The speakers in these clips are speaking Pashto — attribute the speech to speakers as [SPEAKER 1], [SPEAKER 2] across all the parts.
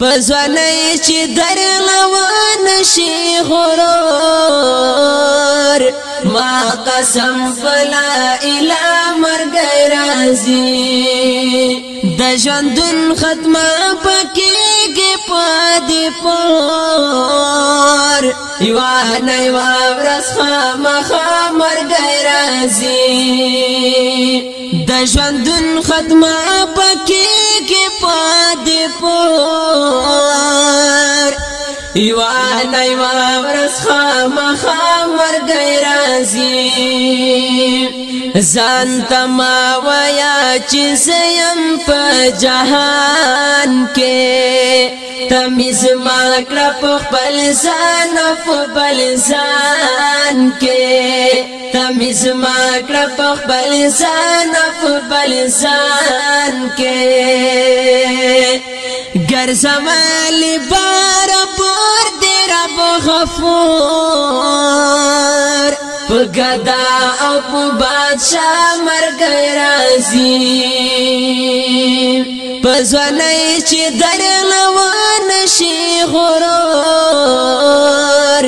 [SPEAKER 1] پزوانه چې در روان شي غرور ما قسم فلا اله مرګ راځي د ژوندون ختمه پکېږي پدې پور یو نه یو ورځ خامخ مرګ راځي د ژوندون ختمه پکېږي کې پاتې پور یو نه یو ورسخه مخامر غیر ازي ځان تما ویا چې زم په جهان کې تمیز ما کړه په خپل ځان په بل ځان کې تمیز ما کړه په خپل ځان په بل ځان کې ګر زمال بار پور دې رب غفور پګدا او په بادشاہ مرګ راځي پزوانای چې درن وان شي غرور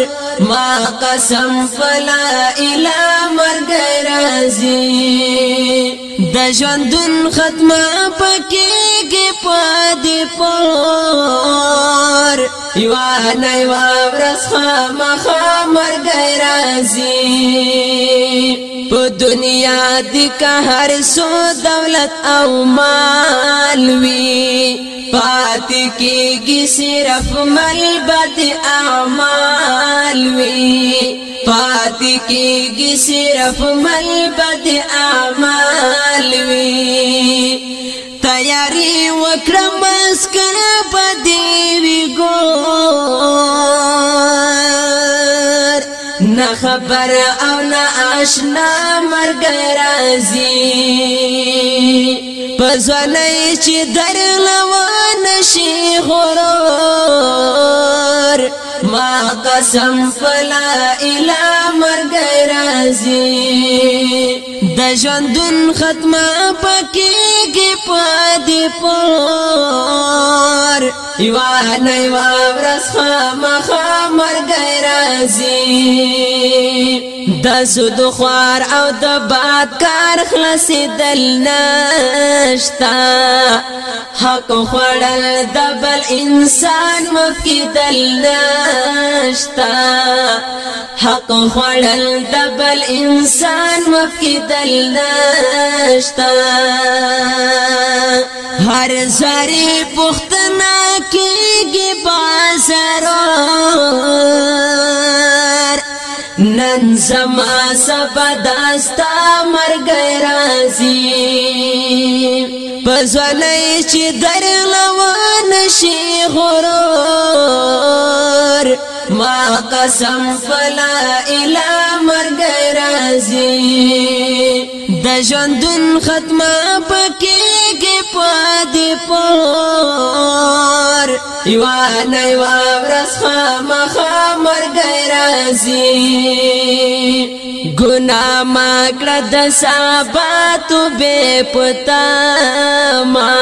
[SPEAKER 1] ما قسم فلا اله مرګ راځي د ژوندون ختمه پکېږي پدې پوه یو نه یو ورځ خامخ مرګ راځي په دنیا د قهر سو دولت او مال وی پات کېږي صرف ملبد اعمال وی پات کېږي صرف ملبد اعمال وی تیاری وکړم اسکر بدی نه خبر او نه آشنا مرګ راځي پزوانه چې درلوان شي غرور ما قسم فلا اله مرګ راځي د ژوندون ختمه پکېږي پدې پور یوه نه یوه ورځ خامخا مرګ رازي د سود خوار او د باد کار خلاصې دل نشتا حق خوړل د بل انسان مفکی دل نشتا حق خوړل د بل انسان مفکی دل نشتا هر زری پختنا کېږي بازارو نن زما سبا داستا مرګ رازي پزولای چې درلوان شي غرور ما قسم فلا اله مرګ رازي د ژوندون ختمه پکې کې پد پور یوه نه یوه ورځ خامخا راځي ګنا ما کړ د سبات به پتا ما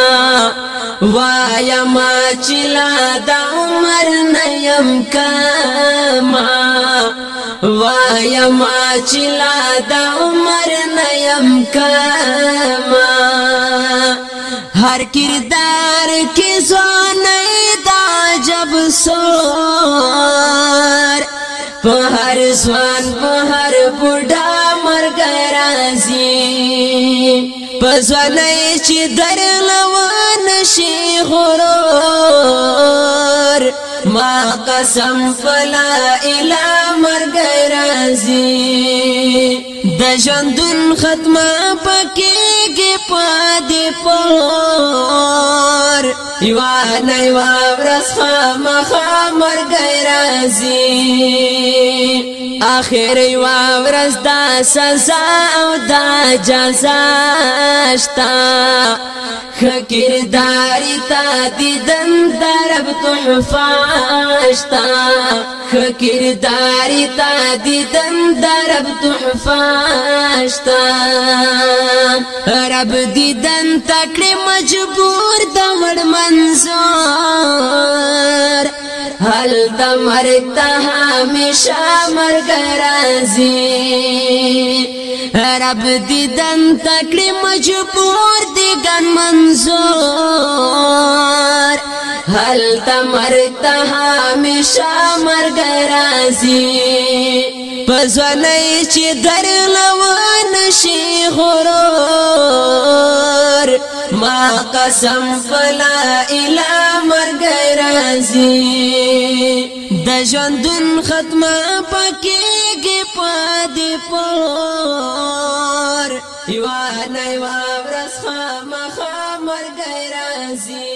[SPEAKER 1] وایا ما چلا د عمر نیم کما وایا ما چلا د عمر نیم کما هر کردار کې ځان نه دا جب سو په هر ځوان په هر بوډا مرګ راځي پسونه چې درلو نشي غرو مر ما قسم فلا اله مرګ راځي د ژوندون ختمه پکېږي پدې پور یو نه یو ورځ خامخا مرګ راځي اخر یو ورځ دا سزا او دا جزا شتا خکرداری تا دیدن درب تحفا شتا خکرداری تا دیدن درب تحفا اشتا رب دیدن تکړه مجبور دا وړ منزور هل تمرت همیشه مرګ راځي رب دې دن تکړه مجبور دې ګن منزور هل تمرت همیشه مرګ راځي پزونه چې درلو نشي غرور ما قسم فلا اله مرګ راځي د ژوندون ختمه پکېږي پد پور یو نه یو ورځ مخ مرګ راځي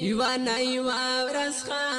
[SPEAKER 1] یو نه یو ورځ